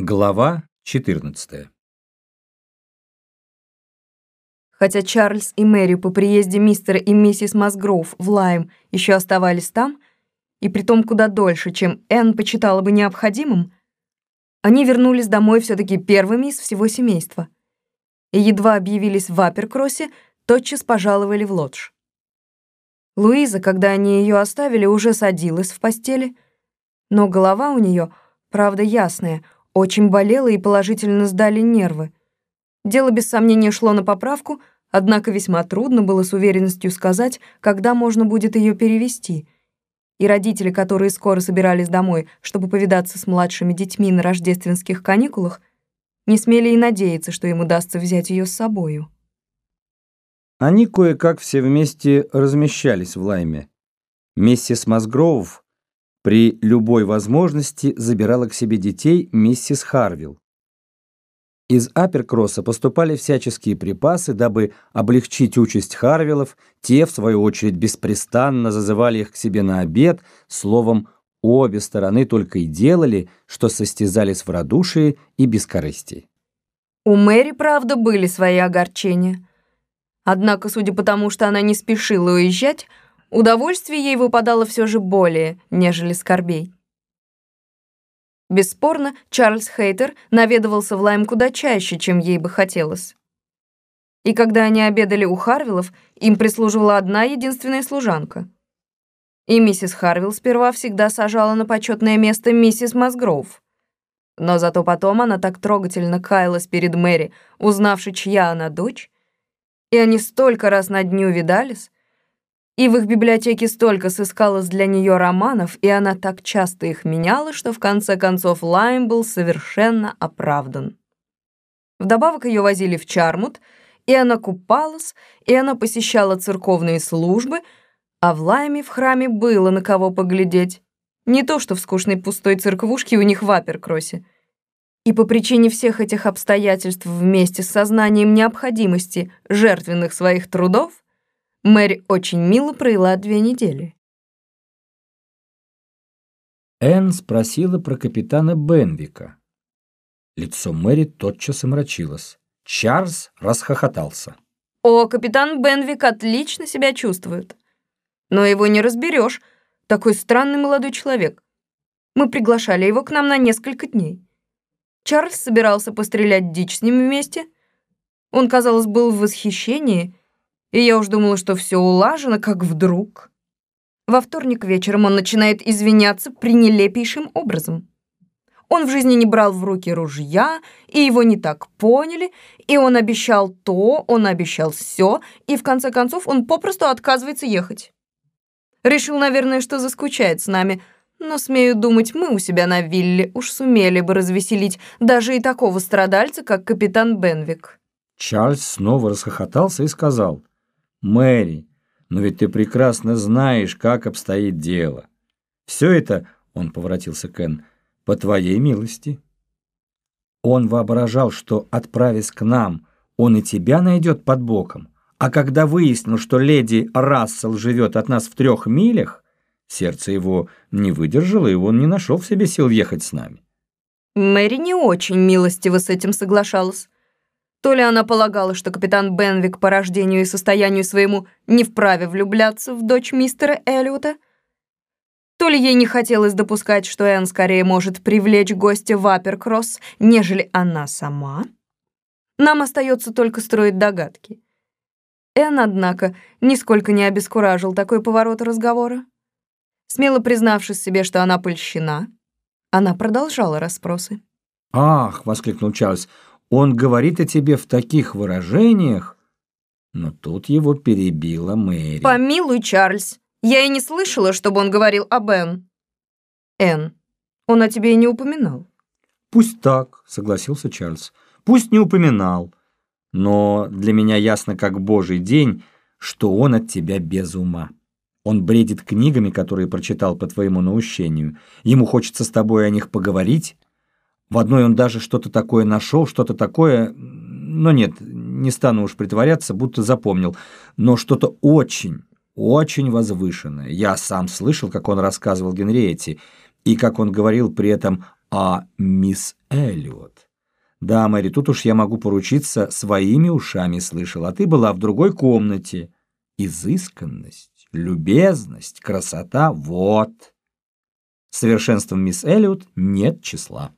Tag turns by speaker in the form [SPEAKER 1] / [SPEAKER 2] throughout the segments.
[SPEAKER 1] Глава 14
[SPEAKER 2] Хотя Чарльз и Мэри по приезде мистера и миссис Масгроув в Лайм еще оставались там, и притом куда дольше, чем Энн почитала бы необходимым, они вернулись домой все-таки первыми из всего семейства. И едва объявились в Аперкроссе, тотчас пожаловали в лодж. Луиза, когда они ее оставили, уже садилась в постели, но голова у нее, правда, ясная — очень болела и положительно сдали нервы. Дело без сомнения шло на поправку, однако весьма трудно было с уверенностью сказать, когда можно будет ее перевести. И родители, которые скоро собирались домой, чтобы повидаться с младшими детьми на рождественских каникулах, не смели и надеяться, что им удастся взять ее с собою.
[SPEAKER 1] Они кое-как все вместе размещались в Лайме. Миссис Мазгроув при любой возможности забирала к себе детей миссис Харвилл. Из Аперкросса поступали всяческие припасы, дабы облегчить участь Харвиллов, те, в свою очередь, беспрестанно зазывали их к себе на обед, словом, обе стороны только и делали, что состязались в радушии и бескорыстии.
[SPEAKER 2] У Мэри, правда, были свои огорчения. Однако, судя по тому, что она не спешила уезжать, Удовольствие ей выпадало все же более, нежели скорбей. Бесспорно, Чарльз Хейтер наведывался в Лайм куда чаще, чем ей бы хотелось. И когда они обедали у Харвиллов, им прислуживала одна единственная служанка. И миссис Харвилл сперва всегда сажала на почетное место миссис Масгроув. Но зато потом она так трогательно каялась перед Мэри, узнавши, чья она дочь, и они столько раз на дню видались, и в их библиотеке столько сыскалось для нее романов, и она так часто их меняла, что в конце концов Лайм был совершенно оправдан. Вдобавок ее возили в Чармут, и она купалась, и она посещала церковные службы, а в Лайме в храме было на кого поглядеть. Не то что в скучной пустой церквушке у них в Аперкроссе. И по причине всех этих обстоятельств вместе с сознанием необходимости жертвенных своих трудов Мэри очень мило провела две недели.
[SPEAKER 1] Энн спросила про капитана Бенвика. Лицо Мэри тотчас омрачилось. Чарльз расхохотался.
[SPEAKER 2] «О, капитан Бенвик отлично себя чувствует. Но его не разберешь. Такой странный молодой человек. Мы приглашали его к нам на несколько дней. Чарльз собирался пострелять дичь с ним вместе. Он, казалось, был в восхищении и я уж думала, что все улажено, как вдруг. Во вторник вечером он начинает извиняться пренелепейшим образом. Он в жизни не брал в руки ружья, и его не так поняли, и он обещал то, он обещал все, и в конце концов он попросту отказывается ехать. Решил, наверное, что заскучает с нами, но, смею думать, мы у себя на вилле уж сумели бы развеселить даже и такого страдальца, как капитан Бенвик.
[SPEAKER 1] Чарльз снова расхохотался и сказал, Мэри, но ведь ты прекрасно знаешь, как обстоит дело. Все это, он поворотился к Энн, по твоей милости. Он воображал, что, отправясь к нам, он и тебя найдет под боком, а когда выяснил, что леди Рассел живет от нас в трех милях, сердце его не выдержало, и он не нашел в себе сил ехать с нами.
[SPEAKER 2] Мэри не очень милостиво с этим соглашалась. То ли она полагала, что капитан Бенвик по рождению и состоянию своему не вправе влюбляться в дочь мистера Эллиота, то ли ей не хотелось допускать, что Энн скорее может привлечь гостя в Аперкросс, нежели она сама. Нам остается только строить догадки. Энн, однако, нисколько не обескуражил такой поворот разговора. Смело признавшись себе, что она польщена, она продолжала расспросы.
[SPEAKER 1] «Ах!» — воскликнул Чарльз. Он говорит о тебе в таких выражениях. Но тут его перебила Мэри.
[SPEAKER 2] Помилуй, Чарльз. Я и не слышала, чтобы он говорил об Энн. Энн, он о тебе и не упоминал.
[SPEAKER 1] Пусть так, согласился Чарльз. Пусть не упоминал. Но для меня ясно как божий день, что он от тебя без ума. Он бредит книгами, которые прочитал по твоему наущению. Ему хочется с тобой о них поговорить, в одной он даже что-то такое нашел, что-то такое... Но нет, не стану уж притворяться, будто запомнил. Но что-то очень, очень возвышенное. Я сам слышал, как он рассказывал Генриетте, и как он говорил при этом а мисс Эллиот. Да, Мэри, тут уж я могу поручиться, своими ушами слышал, а ты была в другой комнате. Изысканность, любезность, красота — вот. Совершенством мисс Эллиот нет числа.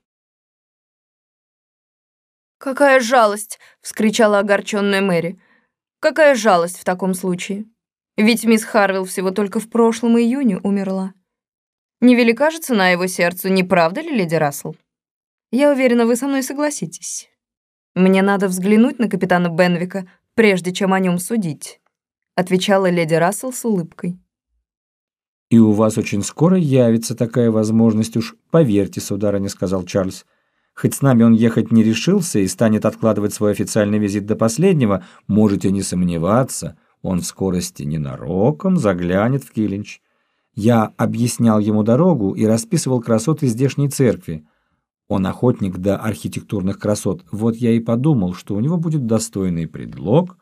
[SPEAKER 2] «Какая жалость!» — вскричала огорченная Мэри. «Какая жалость в таком случае? Ведь мисс Харвилл всего только в прошлом июне умерла. Невелика же цена его сердцу, не правда ли, леди Рассел? Я уверена, вы со мной согласитесь. Мне надо взглянуть на капитана Бенвика, прежде чем о нем судить», — отвечала леди Рассел с улыбкой.
[SPEAKER 1] «И у вас очень скоро явится такая возможность, уж поверьте, сударыня», — сказал Чарльз. Хоть с нами он ехать не решился и станет откладывать свой официальный визит до последнего, можете не сомневаться, он в скорости ненароком заглянет в Килинч. Я объяснял ему дорогу и расписывал красоты здешней церкви. Он охотник до архитектурных красот. Вот я и подумал, что у него будет достойный предлог.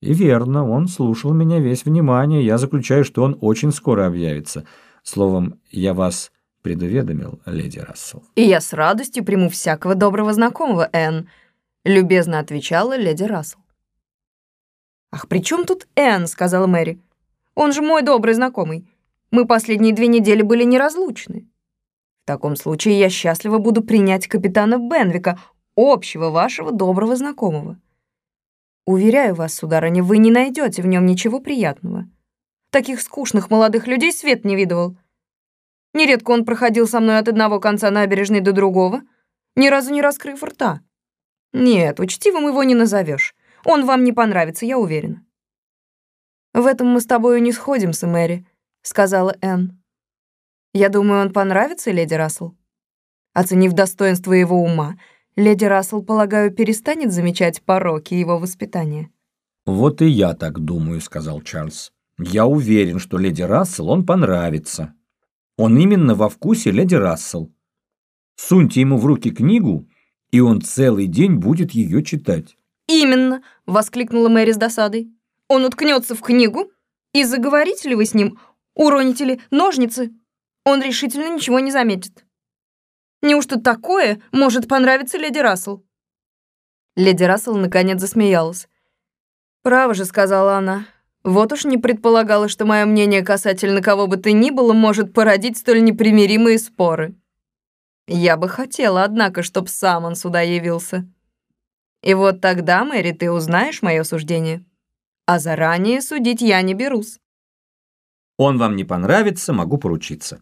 [SPEAKER 1] И верно, он слушал меня весь внимание. Я заключаю, что он очень скоро объявится. Словом, я вас предуведомил леди Рассел.
[SPEAKER 2] «И я с радостью приму всякого доброго знакомого, Энн», — любезно отвечала леди Рассел. «Ах, при чем тут Энн?» — сказала Мэри. «Он же мой добрый знакомый. Мы последние две недели были неразлучны. В таком случае я счастливо буду принять капитана Бенвика, общего вашего доброго знакомого. Уверяю вас, сударыня, вы не найдете в нем ничего приятного. Таких скучных молодых людей свет не видывал. Нередко он проходил со мной от одного конца набережной до другого, ни разу не раскрыв рта. Нет, учтивым его не назовешь. Он вам не понравится, я уверена. В этом мы с тобою не сходимся, Мэри, сказала Энн. Я думаю, он понравится, леди Рассел. Оценив достоинство его ума, леди Рассел, полагаю, перестанет замечать пороки его воспитания.
[SPEAKER 1] Вот и я так думаю, сказал Чарльз. Я уверен, что леди Рассел он понравится. Он именно во вкусе леди Рассел. Суньте ему в руки книгу, и он целый день будет ее читать.
[SPEAKER 2] «Именно!» — воскликнула Мэри с досадой. «Он уткнется в книгу, и заговорите ли вы с ним, уроните ли ножницы, он решительно ничего не заметит. Неужто такое может понравиться леди Рассел?» Леди Рассел наконец засмеялась. «Право же», — сказала она, вот уж не предполагала, что мое мнение касательно кого бы то ни было может породить столь непримиримые споры. Я бы хотела, однако, чтоб сам он сюда явился. И вот тогда, Мэри, ты узнаешь мое суждение. А заранее судить я не берусь.
[SPEAKER 1] Он вам не понравится, могу поручиться.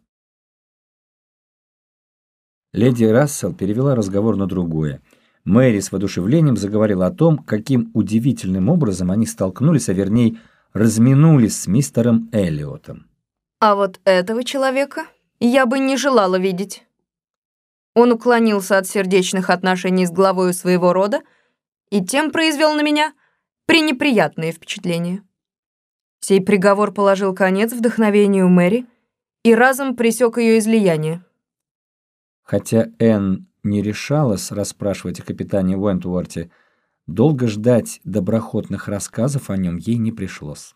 [SPEAKER 1] Леди Рассел перевела разговор на другое. Мэри с воодушевлением заговорила о том, каким удивительным образом они столкнулись, а вернее, разминулись с мистером Эллиотом.
[SPEAKER 2] А вот этого человека я бы не желала видеть. Он уклонился от сердечных отношений с главой своего рода и тем произвел на меня пренеприятные впечатления. Сей приговор положил конец вдохновению Мэри и разом пресек ее излияние.
[SPEAKER 1] Хотя Энн не решалась расспрашивать о капитане Уэнтворте, Долго ждать доброходных рассказов о нем ей не пришлось.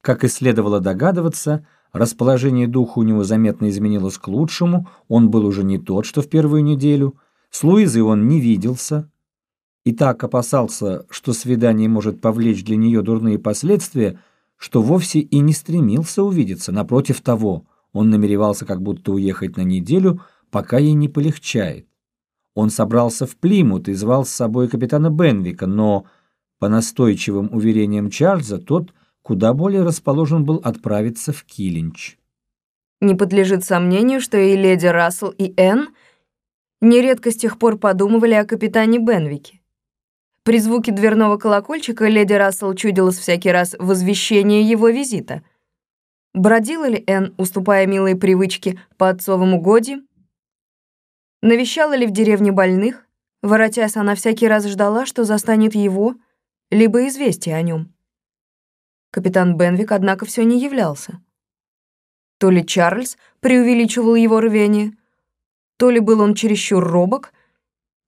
[SPEAKER 1] Как и следовало догадываться, расположение духа у него заметно изменилось к лучшему, он был уже не тот, что в первую неделю, с Луизой он не виделся, и так опасался, что свидание может повлечь для нее дурные последствия, что вовсе и не стремился увидеться, напротив того, он намеревался как будто уехать на неделю, пока ей не полегчает. Он собрался в Плимут и звал с собой капитана Бенвика, но, по настойчивым уверениям Чарльза, тот куда более расположен был отправиться в Килинч.
[SPEAKER 2] Не подлежит сомнению, что и леди Рассел, и Энн нередко с тех пор подумывали о капитане Бенвике. При звуке дверного колокольчика леди Рассел чудилось всякий раз возвещение его визита. Бродила ли Энн, уступая милой привычке по отцовому годе, Навещала ли в деревне больных? Воротясь, она всякий раз ждала, что застанет его, либо известие о нем. Капитан Бенвик, однако, все не являлся. То ли Чарльз преувеличивал его рвение, то ли был он чересчур робок,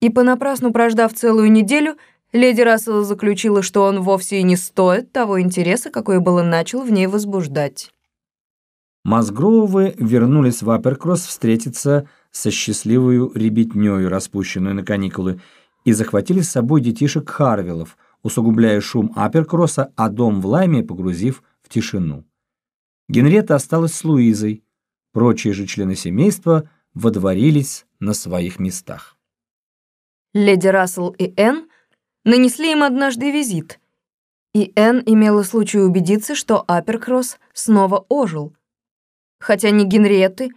[SPEAKER 2] и понапрасну прождав целую неделю, леди Рассел заключила, что он вовсе и не стоит того интереса, какой было начал в ней возбуждать.
[SPEAKER 1] Мазгроувы вернулись в Апперкросс встретиться со счастливую ребятнёю, распущенную на каникулы, и захватили с собой детишек Харвиллов, усугубляя шум Аперкросса, а дом в Лайме погрузив в тишину. Генрета осталась с Луизой, прочие же члены семейства водворились на своих местах.
[SPEAKER 2] Леди Рассел и Энн нанесли им однажды визит, и Энн имела случай убедиться, что Аперкросс снова ожил. Хотя ни Генриетты,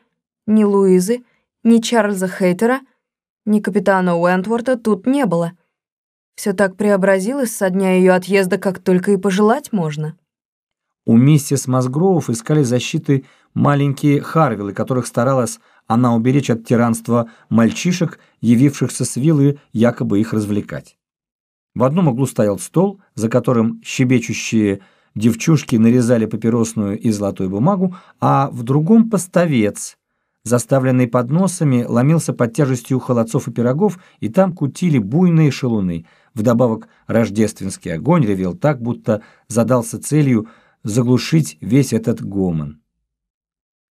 [SPEAKER 2] ни Луизы, ни Чарльза Хейтера, ни капитана Уэнтворта тут не было. Все так преобразилось со дня ее отъезда, как только и пожелать можно.
[SPEAKER 1] У миссис Мазгроув искали защиты маленькие Харвиллы, которых старалась она уберечь от тиранства мальчишек, явившихся с виллы якобы их развлекать. В одном углу стоял стол, за которым щебечущие девчушки нарезали папиросную и золотую бумагу, а в другом поставец, заставленный подносами, ломился под тяжестью холодцов и пирогов, и там кутили буйные шалуны. Вдобавок рождественский огонь ревел так, будто задался целью заглушить весь этот гомон.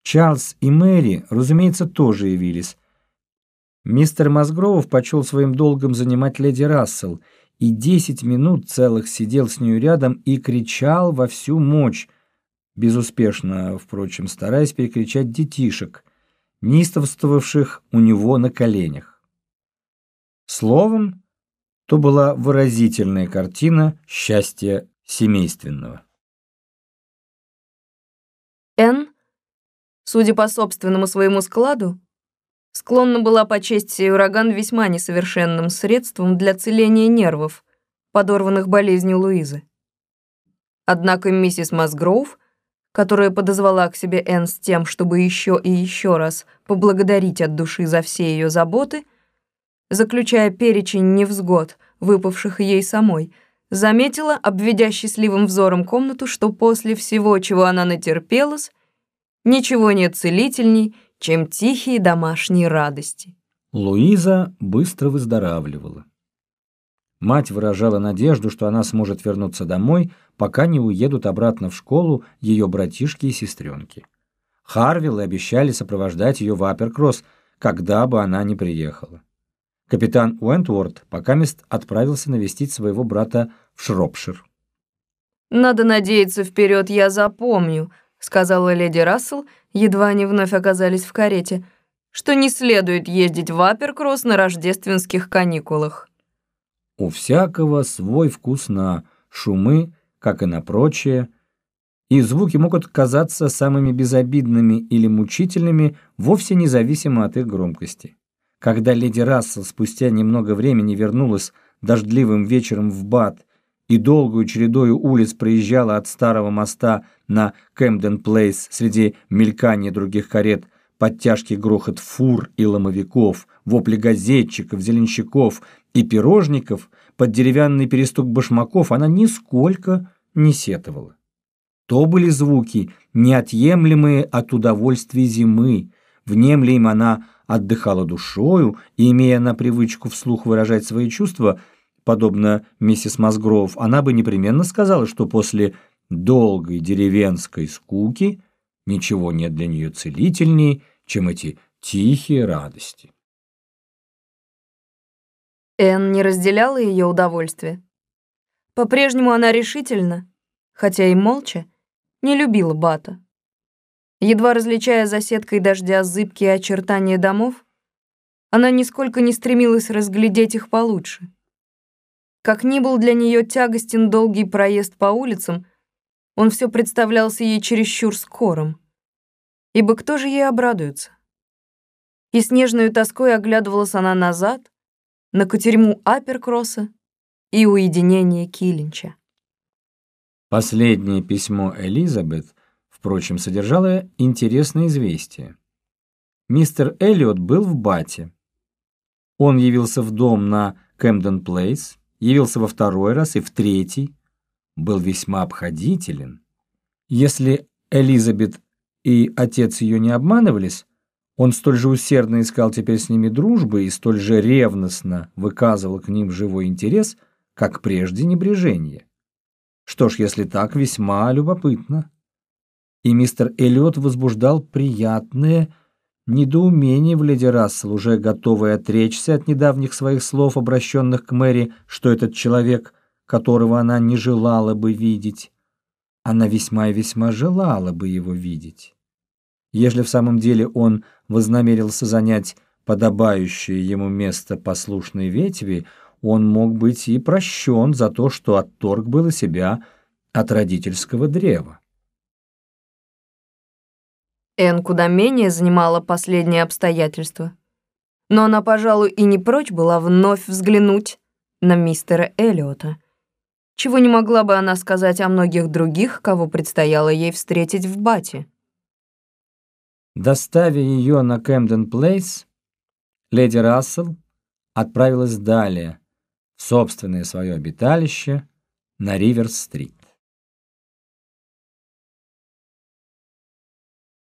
[SPEAKER 1] Чарльз и Мэри, разумеется, тоже явились. Мистер Мазгровов почел своим долгом занимать леди Рассел и десять минут целых сидел с нею рядом и кричал во всю мощь, безуспешно, впрочем, стараясь перекричать детишек, неистовствовавших у него на коленях. Словом, то была выразительная картина счастья семейственного.
[SPEAKER 2] Н, судя по собственному своему складу, склонна была почесть сей ураган весьма несовершенным средством для целения нервов, подорванных болезнью Луизы. Однако миссис Масгроув, которая подозвала к себе Энн с тем, чтобы еще и еще раз поблагодарить от души за все ее заботы, заключая перечень невзгод, выпавших ей самой, заметила, обведя счастливым взором комнату, что после всего, чего она натерпелась, ничего нет целительней, чем тихие домашние радости.
[SPEAKER 1] Луиза быстро выздоравливала. Мать выражала надежду, что она сможет вернуться домой, пока не уедут обратно в школу ее братишки и сестренки. Харвиллы обещали сопровождать ее в Аперкросс, когда бы она ни приехала. Капитан Уэнтворд покамест отправился навестить своего брата в Шропшир.
[SPEAKER 2] «Надо надеяться, вперед я запомню», — сказала леди Рассел, едва они вновь оказались в карете, «что не следует ездить в Аперкросс на рождественских каникулах».
[SPEAKER 1] У всякого свой вкус на шумы, как и на прочее, и звуки могут казаться самыми безобидными или мучительными, вовсе независимо от их громкости. Когда леди Рассел спустя немного времени вернулась дождливым вечером в Бат и долгую чередою улиц проезжала от старого моста на Кэмден-Плейс среди мелькания других карет под тяжкий грохот фур и ломовиков, вопли газетчиков, зеленщиков и пирожников, под деревянный перестук башмаков она нисколько не сетовала. То были звуки, неотъемлемые от удовольствия зимы, внемля им она отдыхала душою и, имея на привычку вслух выражать свои чувства, подобно миссис Мазгров, она бы непременно сказала, что после долгой деревенской скуки ничего нет для нее целительней, чем эти тихие радости.
[SPEAKER 2] Энн не разделяла ее удовольствие. По-прежнему она решительно, хотя и молча, не любила Бата. Едва различая за сеткой дождя зыбкие очертания домов, она нисколько не стремилась разглядеть их получше. Как ни был для нее тягостен долгий проезд по улицам, он все представлялся ей чересчур скорым. Ибо кто же ей обрадуется? И с нежной тоской оглядывалась она назад, на кутерьму Аперкросса и уединение Килинча.
[SPEAKER 1] Последнее письмо Элизабет впрочем, содержало интересное известие. Мистер Эллиот был в Бате. Он явился в дом на Кэмден Плейс, явился во второй раз и в третий, был весьма обходителен. Если Элизабет и отец ее не обманывались, он столь же усердно искал теперь с ними дружбы и столь же ревностно выказывал к ним живой интерес, как прежде небрежение. Что ж, если так, весьма любопытно и мистер Эллиот возбуждал приятное, недоумение в леди Рассел, уже готовой отречься от недавних своих слов, обращенных к Мэри, что этот человек, которого она не желала бы видеть, она весьма и весьма желала бы его видеть. Ежели в самом деле он вознамерился занять подобающее ему место послушной ветви, он мог быть и прощен за то, что отторг было себя от родительского древа.
[SPEAKER 2] Энн куда менее занимала последнее обстоятельство. Но она, пожалуй, и не прочь была вновь взглянуть на мистера Эллиота, чего не могла бы она сказать о многих других, кого предстояло ей встретить в Бате.
[SPEAKER 1] Доставя ее на Кэмден Плейс, леди Рассел отправилась далее, в собственное свое обиталище на Риверс-стрит.